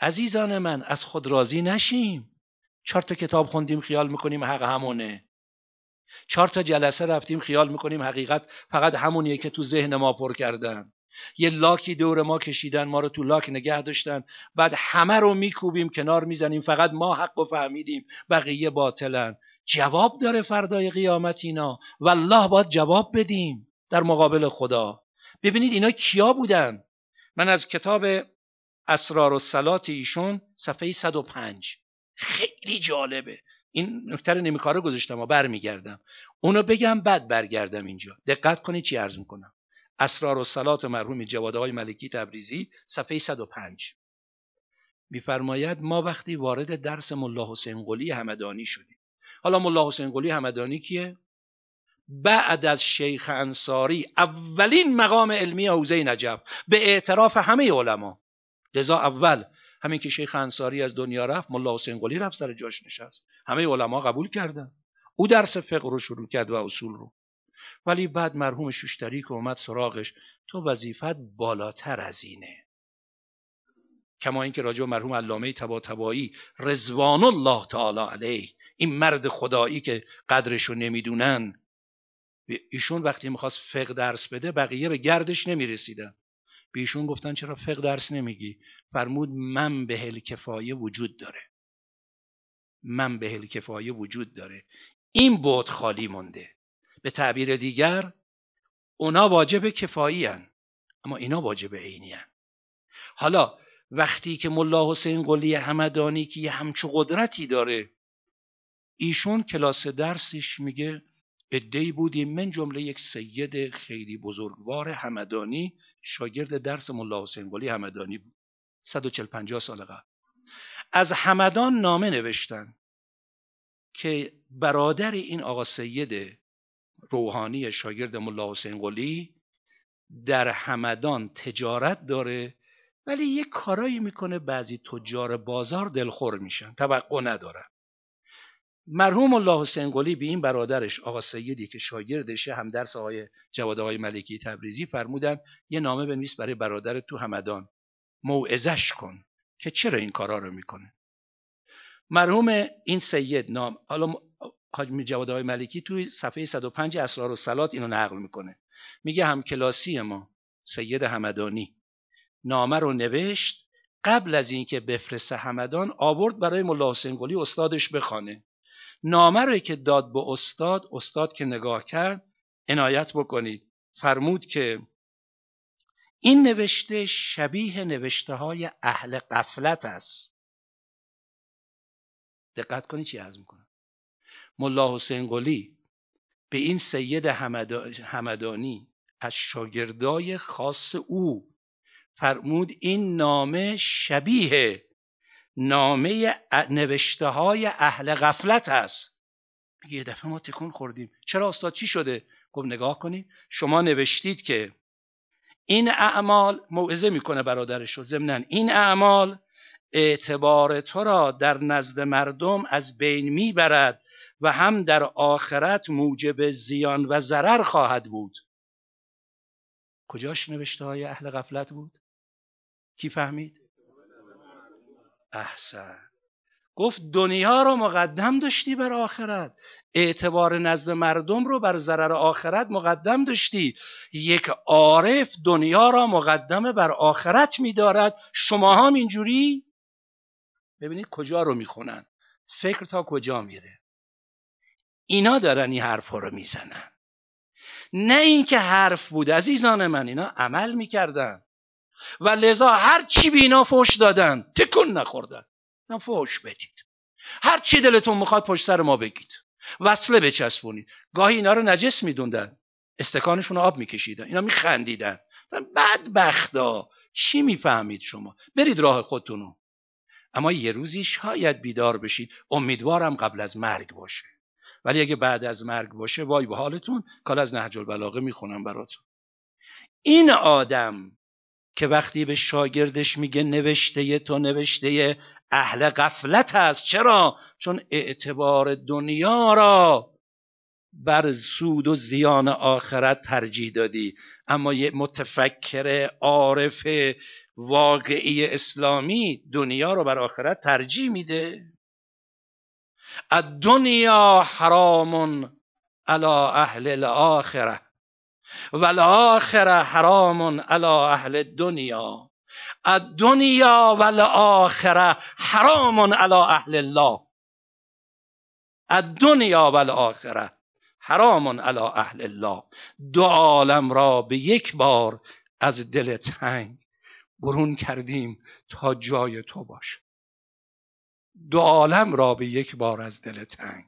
عزیزان من از خود راضی نشیم. چهار تا کتاب خوندیم خیال می‌کنیم حق همونه. چهار تا جلسه رفتیم خیال می‌کنیم حقیقت فقط همونیه که تو ذهن ما پر کردن. یه لاکی دور ما کشیدن ما رو تو لاک نگه داشتن. بعد همه رو میکوبیم کنار می‌زنیم فقط ما حق و فهمیدیم بقیه باطلن. جواب داره فردای قیامت اینا. والله باید جواب بدیم در مقابل خدا. ببینید اینا کیا بودن؟ من از کتاب اسرار و سلات ایشون صفحه 105 خیلی جالبه. این نکته رو نمیکاره گذاشتم و برمیگردم. اونو بگم بعد برگردم اینجا. دقت کنید چی عرض می‌کنم. اسرار و سلات مرحوم جواده های ملکی تبریزی صفحه 105 میفرماید ما وقتی وارد درس ملا حسین قلی همدانی شدیم. حالا ملا حسین قلی همدانی کیه؟ بعد از شیخ انصاری اولین مقام علمی حوزه نجف. به اعتراف همه علما. لذا اول همین که شیخ انصاری از دنیا رفت ملا حسین قلی رفت سر جاش نشست. همه علما قبول کردن. او درس فقه رو شروع کرد و اصول رو. ولی بعد مرحوم شوشتری که اومد سراغش تو وظیفت بالاتر از اینه. کما اینکه راجع مرحوم علامه تبایی رضوان الله تعالی علیه این مرد خدایی که قدرشو نمی‌دونن. ایشون وقتی می‌خواست فقه درس بده بقیه به گردش نمی‌رسیدن. به ایشون گفتن چرا فقه درس نمیگی فرمود من به کفایه وجود داره من به کفایه وجود داره این بود خالی مونده به تعبیر دیگر اونا واجب کفایی هن. اما اینا واجب عینی هن. حالا وقتی که ملا حسین قلی همدانی که یه همچو قدرتی داره ایشون کلاس درسش میگه ادهی بودیم من جمله یک سید خیلی بزرگوار همدانی شاگرد درس ملا حسین قلی همدانی بود. 140 50 سال قبل. از همدان نامه نوشتن که برادر این آقا سید روحانی شاگرد ملا حسین قلی در همدان تجارت داره ولی یه کارایی می‌کنه. بعضی تجار بازار دلخور میشن. توقع ندارن مرحوم الله حسین قلی به این برادرش آقا سیدی که شاگردشه هم درس آقای جواد آقای ملکی تبریزی فرمودن یه نامه بنویس برای برادر تو همدان. موعظش کن که چرا این کارا رو می‌کنه؟ مرحوم این سید نام حالا حاج جواد آقای ملکی توی صفحه 105 اسرار و سلات اینو نقل می‌کنه. میگه هم کلاسی ما سید همدانی. نامه رو نوشت قبل از اینکه بفرسته همدان آورد برای ملا حسین استادش بخوانه. نامه رو که داد به استاد استاد که نگاه کرد عنایت بکنید. فرمود که این نوشته شبیه نوشته های اهل قفلت است. دقت کنید چی عرض می‌کنم. ملا حسین قلی به این سید همدانی از شاگردای خاص او فرمود این نامه شبیه نامه نوشته های اهل غفلت میگه یه دفعه ما تکون خوردیم. چرا استاد چی شده؟ گفت نگاه کنید. شما نوشتید که این اعمال موعظه می‌کنه برادرش رو ضمنا این اعمال اعتبار تو را در نزد مردم از بین می‌برد و هم در آخرت موجب زیان و ضرر خواهد بود. کجاش نوشته های اهل غفلت بود؟ کی فهمید؟ احسن. گفت دنیا رو مقدم داشتی بر آخرت. اعتبار نزد مردم رو بر ضرر آخرت مقدم داشتی. یک عارف دنیا را مقدم بر آخرت میدارد شما هم اینجوری؟ ببینید کجا رو می‌خونن. فکر تا کجا میره. اینا دارن این حرف رو می‌زنن. نه اینکه حرف بود عزیزان من اینا عمل می‌کردن. و لذا هر چی به اینا فوش دادن تکون نخوردن. نه فوش بدید. هر چی دلتون می‌خواد پشت سر ما بگید. وصله بچسبونید. گاهی اینا رو نجس میدوندن. استکانشون رو آب میکشیدن. اینا میخندیدن. بدبختا. چی می‌فهمید شما؟ برید راه خودتونو اما یه روزی شاید بیدار بشید. امیدوارم قبل از مرگ باشه. ولی اگه بعد از مرگ باشه وای به حالتون. کال از نهج البلاغه می‌خونم براتون. این آدم که وقتی به شاگردش میگه نوشته تو نوشته اهل غفلت هست. چرا؟ چون اعتبار دنیا را بر سود و زیان آخرت ترجیح دادی. اما یه متفکر عارف واقعی اسلامی دنیا رو بر آخرت ترجیح میده. الدنیا حرام علی اهل الاخره و حرام علی اهل دنیا الدنیا و الاخره حرام علی اهل الله. الدنیا و الاخره حرام علی اهل الله. دو عالم را به یک بار از دل تنگ برون کردیم تا جای تو باش دو عالم را به یک بار از دل تنگ.